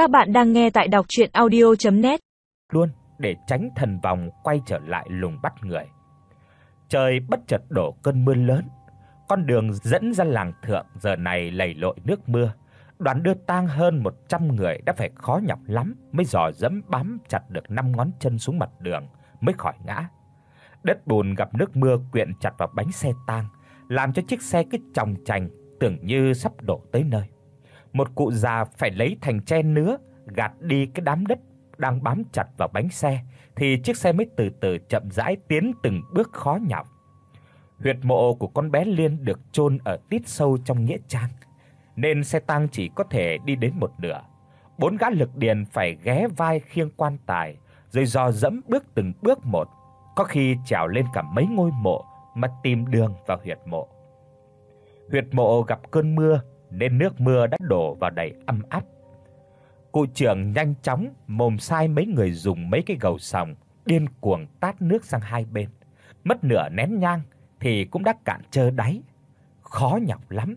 Các bạn đang nghe tại đọc audio net Luôn để tránh thần vòng quay trở lại lùng bắt người. Trời bất chợt đổ cơn mưa lớn, con đường dẫn ra làng thượng giờ này lầy lội nước mưa. Đoàn đưa tang hơn 100 người đã phải khó nhọc lắm mới dò dẫm bám chặt được năm ngón chân xuống mặt đường mới khỏi ngã. Đất bùn gặp nước mưa quyện chặt vào bánh xe tang, làm cho chiếc xe cứ chòng chành tưởng như sắp đổ tới nơi. Một cụ già phải lấy thành tre nứa gạt đi cái đám đất đang bám chặt vào bánh xe thì chiếc xe mới từ từ chậm rãi tiến từng bước khó nhọc. Huyệt mộ của con bé Liên được chôn ở tít sâu trong nghĩa trang, nên xe tang chỉ có thể đi đến một nửa. Bốn gã lực điền phải ghé vai khiêng quan tài, rồi dò dẫm bước từng bước một, có khi trèo lên cả mấy ngôi mộ mà tìm đường vào huyệt mộ. Huyệt mộ gặp cơn mưa nên nước mưa đã đổ vào đầy âm áp. Cụ trưởng nhanh chóng mồm sai mấy người dùng mấy cái gầu sòng điên cuồng tát nước sang hai bên. Mất nửa nén nhang thì cũng đã cạn trơ đáy. Khó nhọc lắm.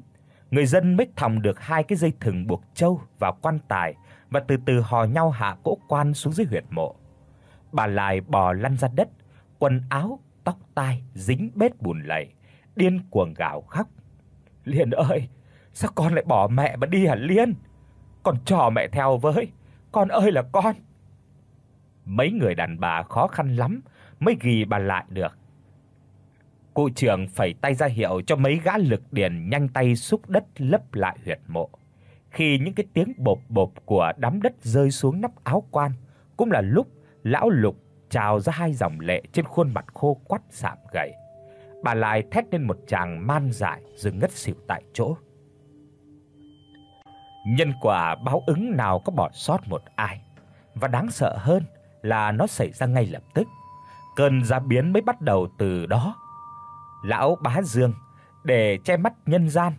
Người dân mới thòng được hai cái dây thừng buộc trâu vào quan tài và từ từ hò nhau hạ cỗ quan xuống dưới huyệt mộ. Bà lại bò lăn ra đất, quần áo, tóc tai dính bết bùn lầy, điên cuồng gào khóc. "Liên ơi, sao con lại bỏ mẹ mà đi hả Liên? Con cho mẹ theo với, con ơi là con." Mấy người đàn bà khó khăn lắm mới ghi bà lại được. Cụ trưởng phẩy tay ra hiệu cho mấy gã lực điền nhanh tay xúc đất lấp lại huyệt mộ. Khi những cái tiếng bộp bộp của đám đất rơi xuống nắp áo quan, cũng là lúc lão Lục trào ra hai dòng lệ trên khuôn mặt khô quắt sạm gầy. Bà lại thét lên một tràng man dại rồi ngất xỉu tại chỗ. Nhân quả báo ứng nào có bỏ sót một ai, và đáng sợ hơn là nó xảy ra ngay lập tức. Cơn giá biến mới bắt đầu từ đó. Lão Bá Dương để che mắt nhân gian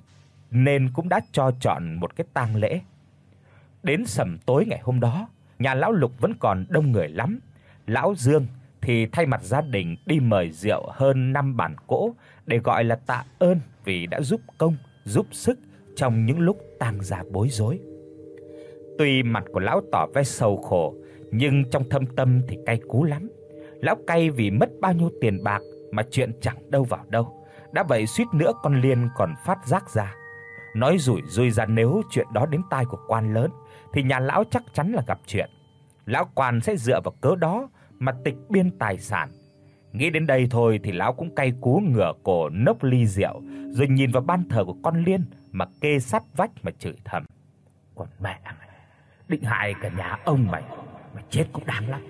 nên cũng đã cho chọn một cái tang lễ. Đến sầm tối ngày hôm đó, nhà lão Lục vẫn còn đông người lắm. Lão Dương thì thay mặt gia đình đi mời rượu hơn 5 bàn cỗ để gọi là tạ ơn vì đã giúp công, giúp sức trong những lúc tang gia bối rối. Tuy mặt của lão tỏ vẻ sầu khổ, nhưng trong thâm tâm thì cay cú lắm. Lão cay vì mất bao nhiêu tiền bạc mà chuyện chẳng đâu vào đâu. Đã vậy suýt nữa con Liên còn phát giác ra. Nói rủi rủi ra nếu chuyện đó đến tai của quan lớn thì nhà lão chắc chắn là gặp chuyện. Lão quan sẽ dựa vào cớ đó mà tịch biên tài sản. Nghĩ đến đây thôi thì lão cũng cay cú ngửa cổ nốc ly rượu, rồi nhìn vào ban thờ của con Liên mà kê sát vách mà chửi thầm. Còn mẹ mày, định hại cả nhà ông mày, mày chết cũng đáng lắm.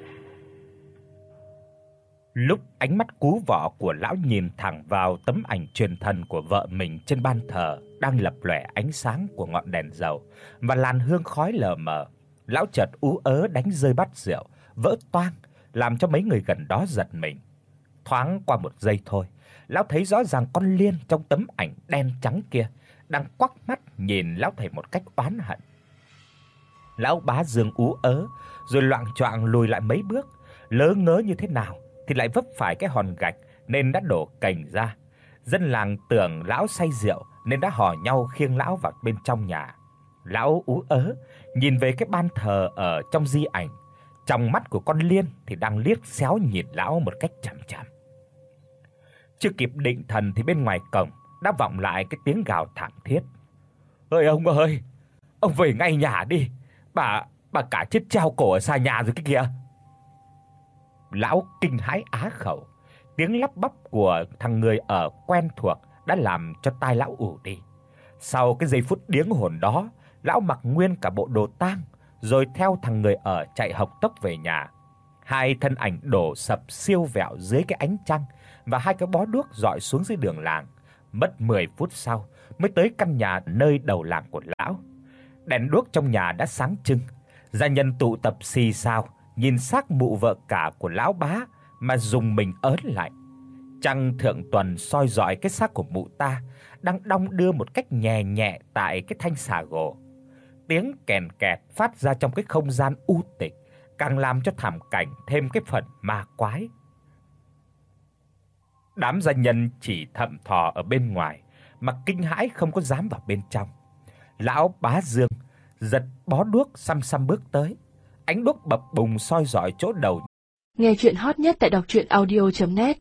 Lúc ánh mắt cú vọ của lão nhìn thẳng vào tấm ảnh truyền thần của vợ mình trên ban thờ đang lập lòe ánh sáng của ngọn đèn dầu và làn hương khói lờ mờ, lão chợt ú ớ đánh rơi bát rượu, vỡ toang, làm cho mấy người gần đó giật mình. Thoáng qua một giây thôi, lão thấy rõ ràng con Liên trong tấm ảnh đen trắng kia đang quắc mắt nhìn lão thầy một cách oán hận. Lão bá Dương ú ớ, rồi loạng choạng lùi lại mấy bước, lỡ ngớ như thế nào thì lại vấp phải cái hòn gạch nên đã đổ cành ra. Dân làng tưởng lão say rượu nên đã hò nhau khiêng lão vào bên trong nhà. Lão ú ớ nhìn về cái ban thờ ở trong di ảnh, trong mắt của con Liên thì đang liếc xéo nhìn lão một cách chằm chằm. Chưa kịp định thần thì bên ngoài cổng đã vọng lại cái tiếng gào thảm thiết. "Ơi ông ơi, ông về ngay nhà đi. Bà bà cả chết treo cổ ở xa nhà rồi cái kìa." Lão kinh hãi á khẩu, tiếng lắp bắp của thằng người ở quen thuộc đã làm cho tai lão ù đi. Sau cái giây phút điếng hồn đó, lão mặc nguyên cả bộ đồ tang, rồi theo thằng người ở chạy học tốc về nhà. Hai thân ảnh đổ sập siêu vẹo dưới cái ánh trăng và hai cái bó đuốc rọi xuống dưới đường làng. Mất 10 phút sau mới tới căn nhà nơi đầu làng của lão. Đèn đuốc trong nhà đã sáng trưng, gia nhân tụ tập xì xào, nhìn xác mụ vợ cả của lão bá mà dùng mình ớn lạnh. Trăng thượng tuần soi rọi cái xác của mụ ta đang đong đưa một cách nhẹ nhẹ tại cái thanh xà gỗ. Tiếng kèn kẹt phát ra trong cái không gian u tịch, càng làm cho thảm cảnh thêm cái phần ma quái. Đám gia nhân chỉ thầm thò ở bên ngoài mà kinh hãi không có dám vào bên trong. Lão Bá Dương giật bó đuốc xăm xăm bước tới. Ánh đuốc bập bùng soi rọi chỗ đầu. Nghe truyện hot nhất tại doctruyenaudio.net